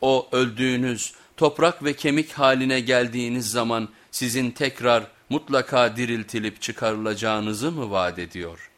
O öldüğünüz toprak ve kemik haline geldiğiniz zaman sizin tekrar mutlaka diriltilip çıkarılacağınızı mı vaat ediyor?''